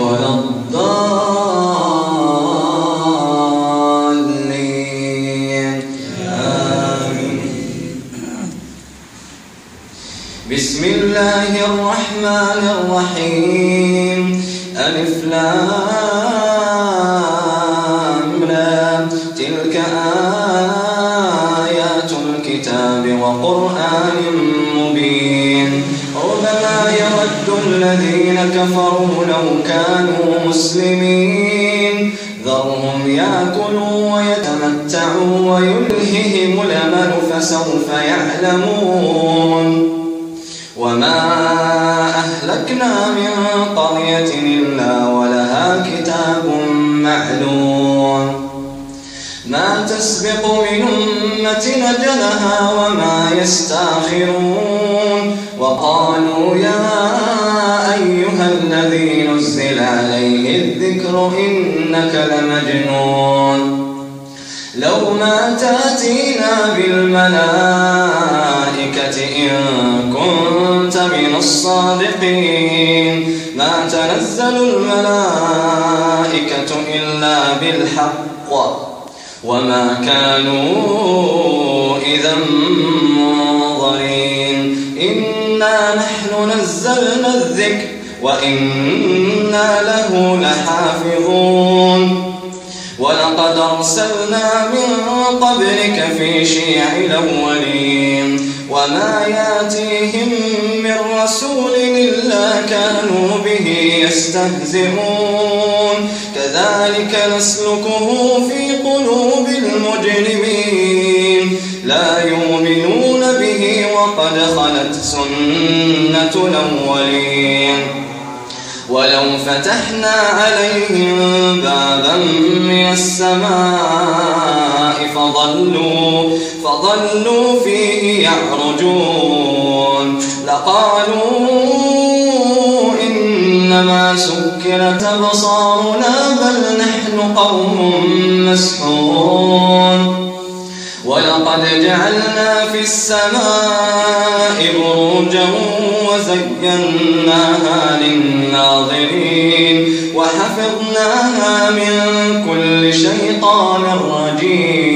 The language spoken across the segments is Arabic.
ولا الضالين. آمين. بسم الله الرحمن الرحيم. ألف لام تلك آيات الكتاب وقرآن الذين كفروا لو كانوا مسلمين. ذرهم يأكلوا ويتمتعوا ويلههم الأمل فسوف يعلمون. وما أهلكنا من قرية إلا ولها كتاب معلوم. ما تسبق من أمة نجلها وما يستأخرون. وقالوا يا الذكر إنك لمجنون. لو ما تأتينا بالملائكة إن كنت من الصادقين. ما تنزل الملائكة إلا بالحق. وما كانوا إذا منظرين. إنا نحن نزلنا الذكر وإنا له لحافظون. ولقد أرسلنا من قبلك في شيع الأولين. وما ياتيهم من رسول إلا كانوا به يستهزئون. كذلك نسلكه في قلوب المجرمين. لا يؤمنون به وقد خلت سنة الأولين. ولو فتحنا عليهم بابا من السماء فظلوا فظلوا فيه يعرجون. لقالوا إنما سكرت أبصارنا بل نحن قوم مسحورون. ولقد جعلنا في السماء بروجا وزيناها للناظرين وحفظناها من كل شيطان رجيم.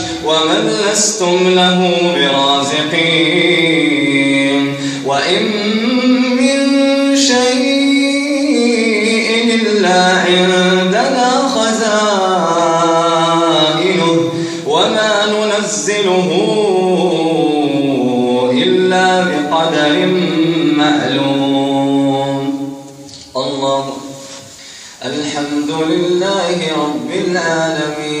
ومن لستم له برازقين وإن من شيء إلا عندنا خزائنه وما ننزله إلا بقدر معلوم. الله. الحمد لله رب العالمين.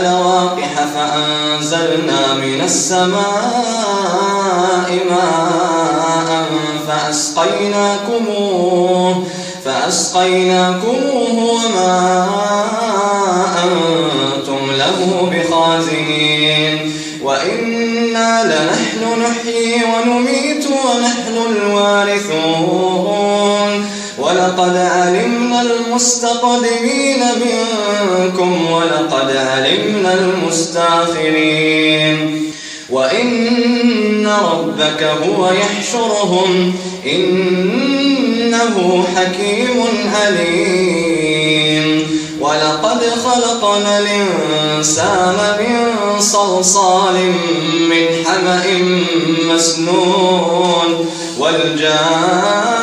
لواقح فأنزلنا من السماء ماء فأسقيناكموه فأسقيناكموه وما أنتم له بخازنين. وإنا لنحن نحيي ونميت ونحن الوارثون. ولقد علمنا المستقدمين منكم ولقد علمنا المستاخرين وإن ربك هو يحشرهم إنه حكيم عليم ولقد خلقنا الإنسان من صلصال من حمأ مسنون والجان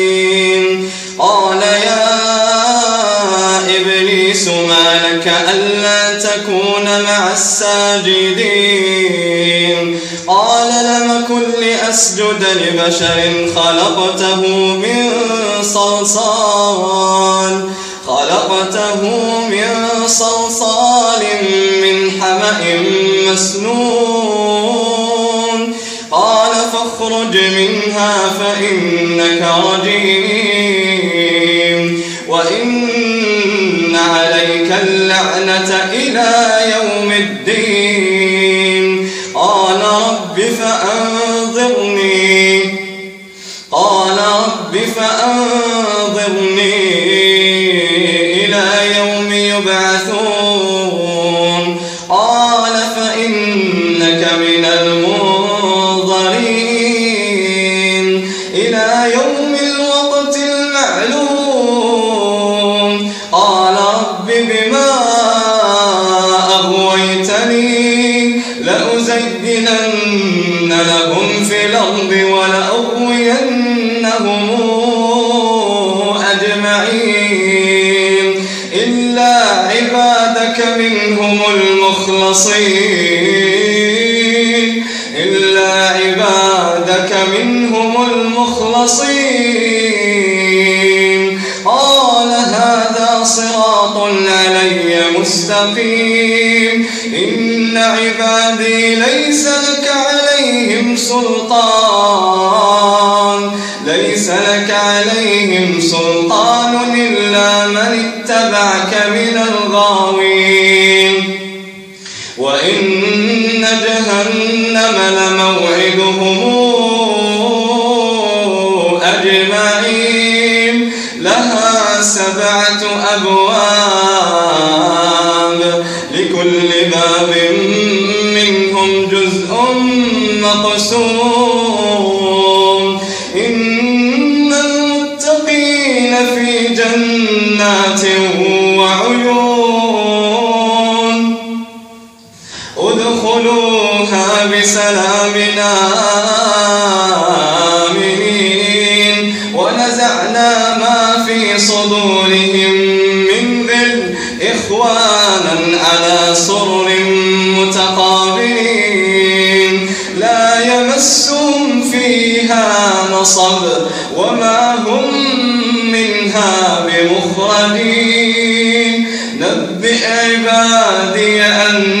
تكون مع الساجدين. قال لم كن لأسجد لبشر خلقته من صلصال. خلقته من صلصال من حمأ مسنون. قال فاخرج منها فإنك رجيم. وإن عليك اللعنة إلى يوم الدين. قال رب فأنظرني. قال رب فأنظرني. المخلصين. إلا عبادك منهم المخلصين. قال هذا صراط علي مستقيم. إن عبادي ليس لك عليهم سلطان. ليس لك عليهم سلطان إلا من اتبعك من الغاوين. جهنم لموعدهم أجمعين. لها سبعة أبواب. ادخلوها بسلام آمنين ونزعنا ما في صدورهم من غل إخوانا على سرر متقابلين. لا يمسهم فيها نصب وما هم منها بمخرجين. نبئ عبادي أني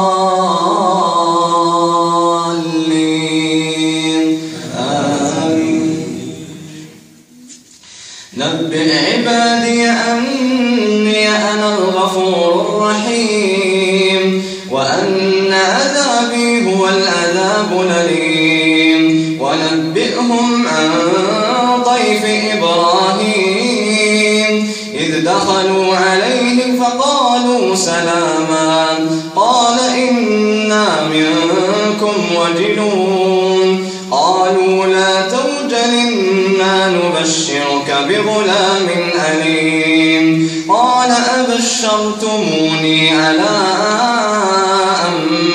فقالوا سلاما. قال إنا منكم وجلون. قالوا لا توجل إنا نبشرك بغلام أليم. قال أبشرتموني على أن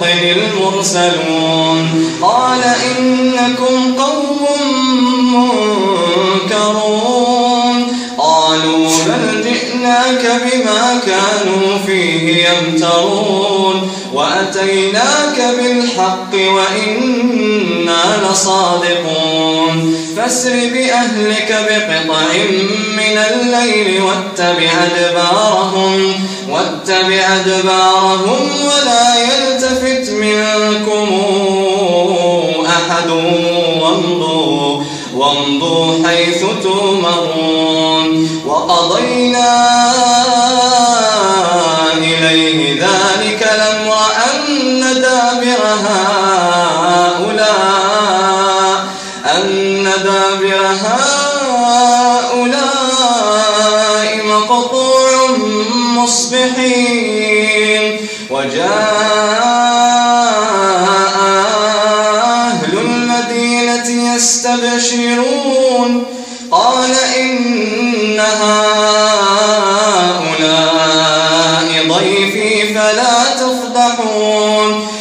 لوط المرسلون. قال إنكم قوم منكرون. قالوا بل جئناك بما كانوا فيه يمترون. وأتيناك بالحق وإنا لصادقون. فاسر بأهلك بقطع من الليل واتبع أدبارهم واتبع أدبارهم ولا يلتفت منكم أحد. وامضوا وامضوا حيث تؤمرون. وقضينا هؤلاء أن دابر هؤلاء مقطوع مصبحين وجاء أهل المدينة يستبشرون. قال إن هؤلاء ضيفي فلا تفضحون.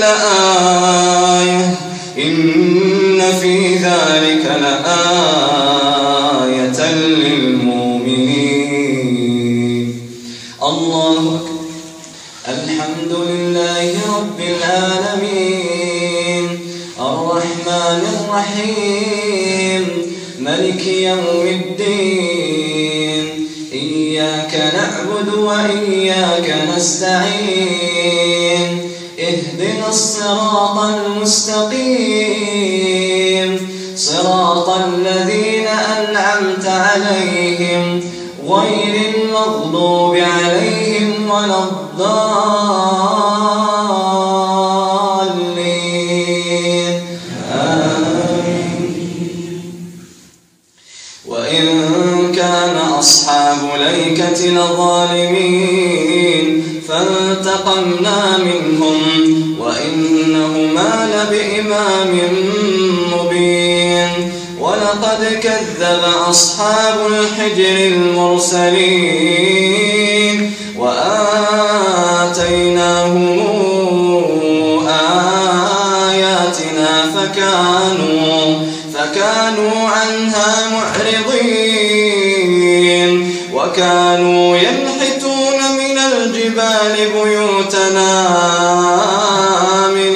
لآية إن في ذلك لآية للمؤمنين. الله أكبر. الحمد لله رب العالمين. الرحمن الرحيم. ملك يوم الدين. نعبد وإياك نستعين. الصراط المستقيم. صراط الذين أنعمت عليهم غير المغضوب عليهم ولا الضالين. آمين. وإن كان أصحاب ليكة لظالمين فانتقمنا لبإمام مبين ولقد كذب أصحاب الحجر المرسلين وآتيناهم آياتنا فكانوا فكانوا عنها معرضين وكانوا ينحتون من الجبال بيوتنا آمنين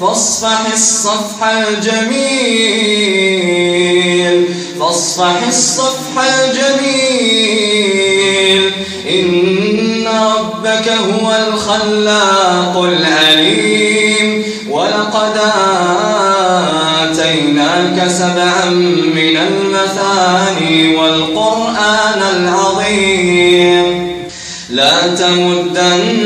فاصفح الصفح الجميل فاصفح الصفح الجميل. إن ربك هو الخلاق العليم. ولقد آتيناك سبعا من المثاني والقرآن العظيم. لا تمدن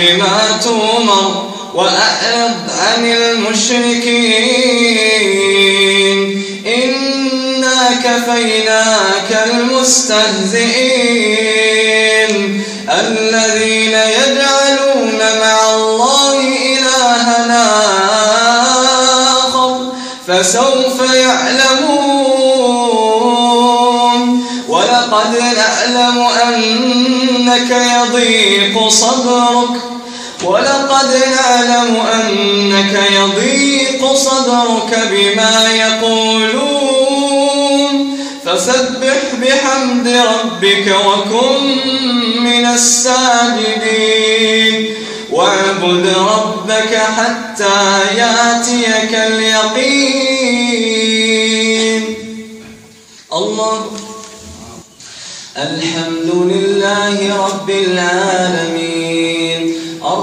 بما تؤمر وأعرض عن المشركين. إنا كفيناك المستهزئين. الذين يجعلون مع الله إلهنا آخر فسوف يعلمون. ولقد نعلم أنك يضيق صدرك ولقد نعلم أنك يضيق صدرك بما يقولون. فسبح بحمد ربك وكن من الساجدين. واعبد ربك حتى ياتيك اليقين. الله. الحمد لله رب العالمين.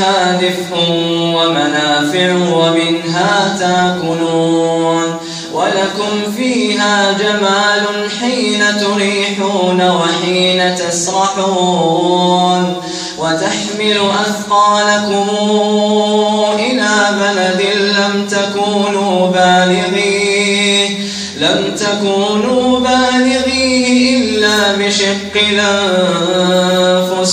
فيها دفء ومنافع ومنها تاكلون ولكم فيها جمال حين تريحون وحين تسرحون وتحمل أثقالكم إلى بلد لم تكونوا بالغيه لم تكونوا بالغيه إلا بشق الأنفس.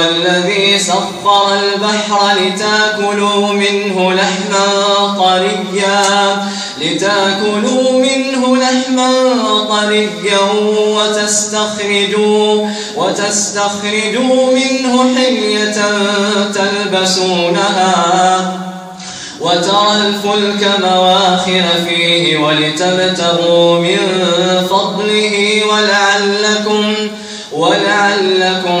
الذي سخر البحر لتاكلوا منه لحما طريا. لتاكلوا منه لحما طريا وتستخرجوا وتستخرجوا منه حلية تلبسونها. وترى الفلك مواخر فيه ولتبتغوا من فضله ولعلكم ولعلكم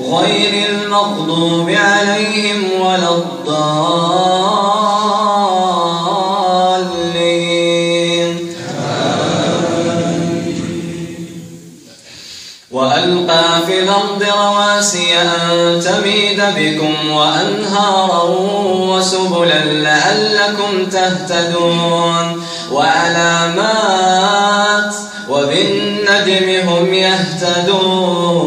غير المغضوب عليهم ولا الضالين. وألقى في الأرض رواسي أن تميد بكم وأنهارا وسبلا لعلكم تهتدون. وعلامات وبالنجم هم يهتدون.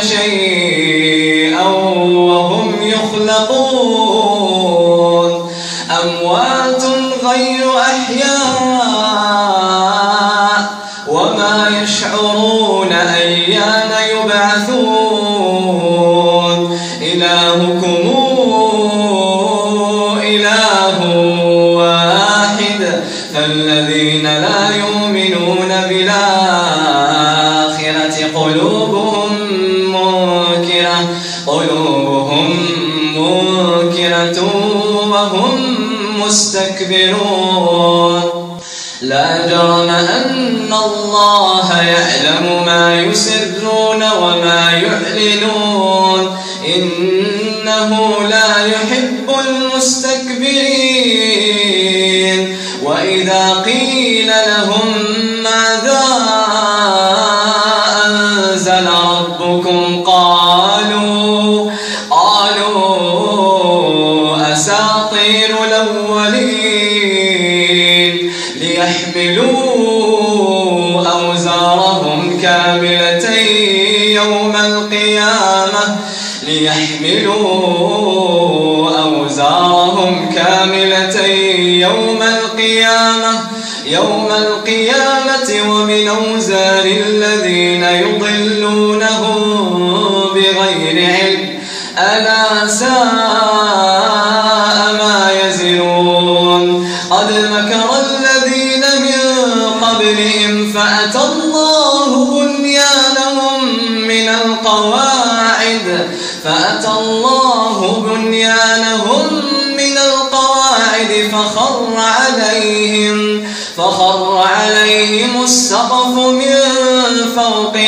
يخلقون الله يعلم ما يسرون وما يعلنون. إنه لا يحب المستكبرين. وإذا قيل لهم ماذا أنزل ربكم قالوا قالوا أساطير الأولين ليحملوا أوزارهم كاملة يوم القيامة يوم القيامة ومن أوزار الذين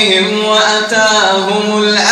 فوقهم وأتاهم العذاب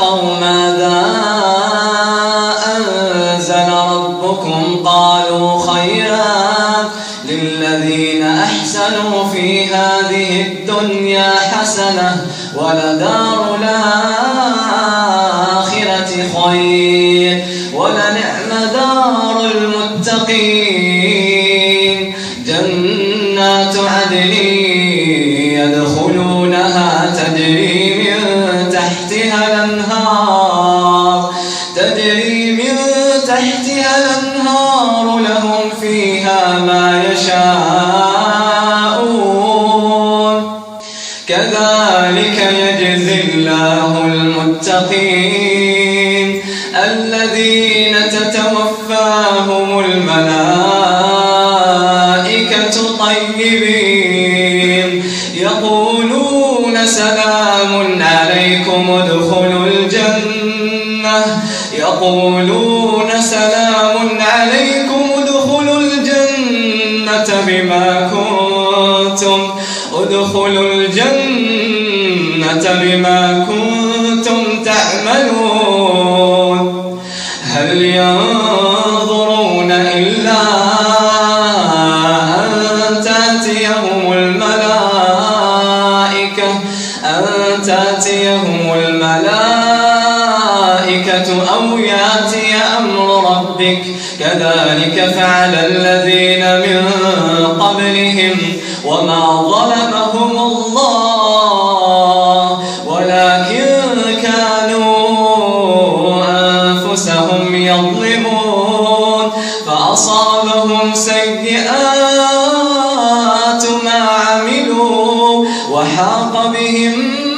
اتقوا ماذا أنزل ربكم قالوا خيرا للذين أحسنوا في هذه الدنيا حسنة ولدار الآخرة خير ولنعم دار المتقين يجزي الله المتقين الذين تتوفاهم الملائكة طيبين يقولون سلام عليكم ادخلوا الجنة يقولون ربك. كذلك فعل الذين من قبلهم وما ظلمهم الله. ولكن كانوا أنفسهم يظلمون. فأصابهم سيئات ما عملوا وحاق بهم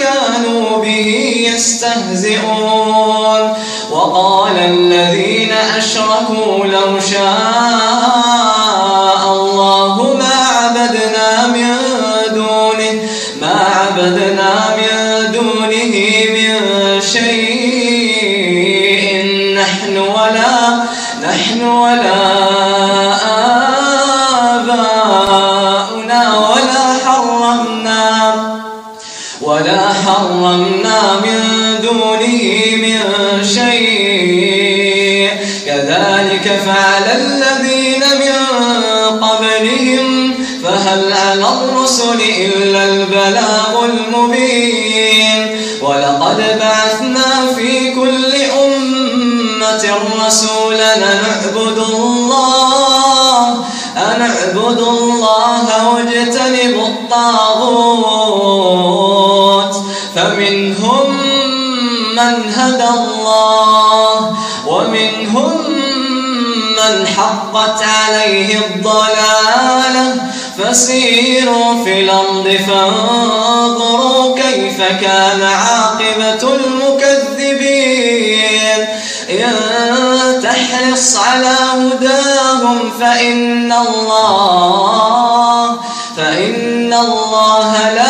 كانوا به يستهزئون. وقال الذين أشركوا لو شاء دونه من شيء. كذلك فعل الذين من قبلهم فهل على الرسل إلا البلاغ المبين؟ ولقد بعثنا في كل أمة رسولا نعبد الله أن اعبدوا الله واجتنبوا الطاغوت. من هدى الله ومنهم من حقت عليه الضلالة فسيروا في الأرض فانظروا كيف كان عاقبة المكذبين إن تحرص على هداهم فإن الله فإن الله لا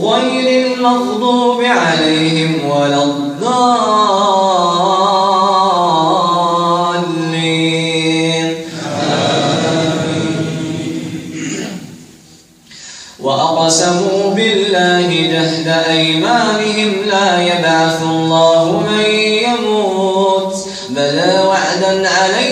غير المغضوب عليهم ولا الضالين. وأقسموا بالله جهد أيمانهم لا يبعث الله من يموت. بلى وعدا عليه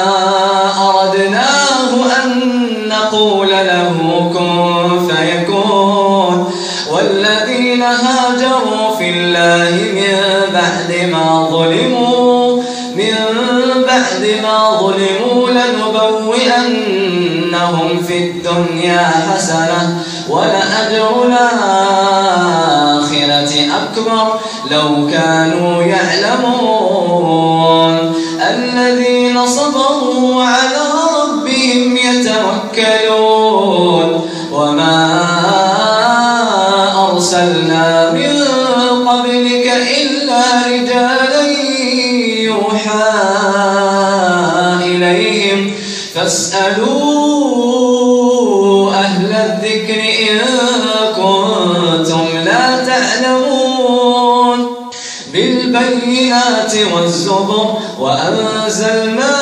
في الدنيا حسنة ولأجر الآخرة أكبر لو كانوا يعلمون. الذين صبروا وعلى ربهم يتوكلون. وما أرسلنا من قبلك إلا رجالا يوحى إليهم. فاسألوا الذكر إن كنتم لا تعلمون. بالبينات والزبر وأنزلنا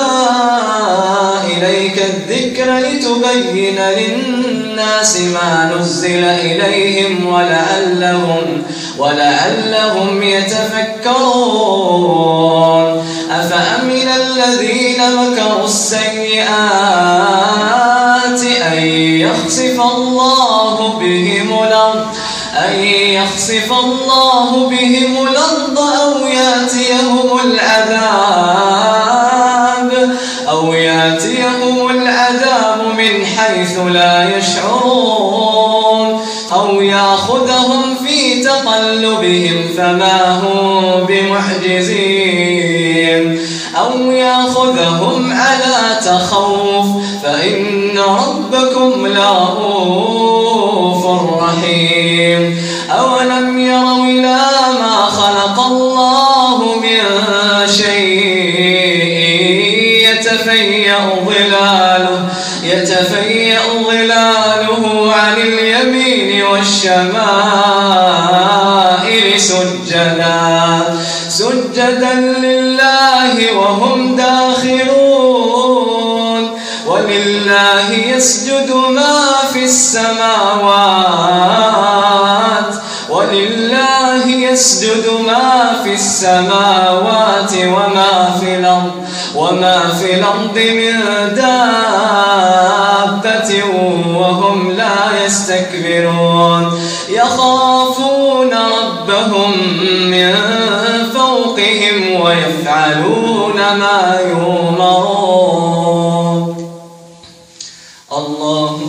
إليك الذكر لتبين للناس ما نزل إليهم ولعلهم ولعلهم يتفكرون. أفأمن الذين مكروا السيئات أن يخسف الله بهم الأرض أن يخسف الله بهم الأرض أو يأتيهم العذاب أو يأتيهم العذاب من حيث لا يشعرون أو يأخذهم في تقلبهم فما هم بمحجزين أو يأخذهم على تخوف فإن ربكم لرؤوف رحيم. أولم يروا إلى ما خلق الله من شيء؟ يتفيأ ظلاله يتفيأ ظلاله عن اليمين والشمائل سجدا. سجدا لله وهم داخلون. السماوات ولله يسجد ما في السماوات وما في الأرض وما في الأرض من دابة وهم لا يستكبرون. يخافون ربهم من فوقهم ويفعلون ما يؤمرون. الله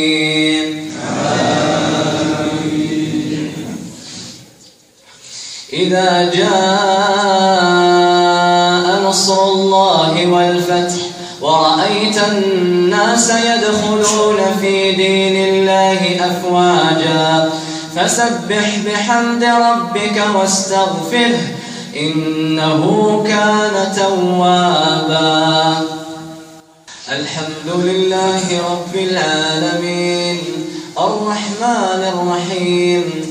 إذا جاء نصر الله والفتح ورأيت الناس يدخلون في دين الله أفواجا فسبح بحمد ربك واستغفره إنه كان توابا. الحمد لله رب العالمين الرحمن الرحيم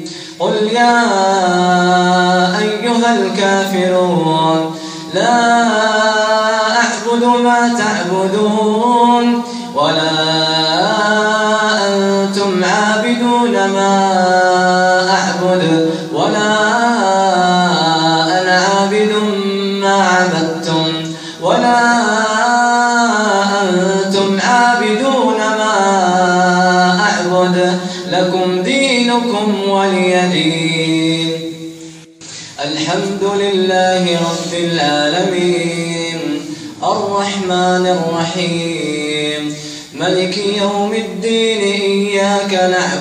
قل يا أيها الكافرون لا أعبد ما تعبدون ولا أنتم عابدون ما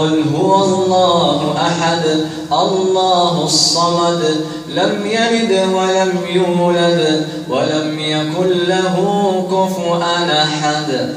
قل هو الله أحد الله الصمد لم يلد ولم يولد ولم يكن له كفؤا أحد.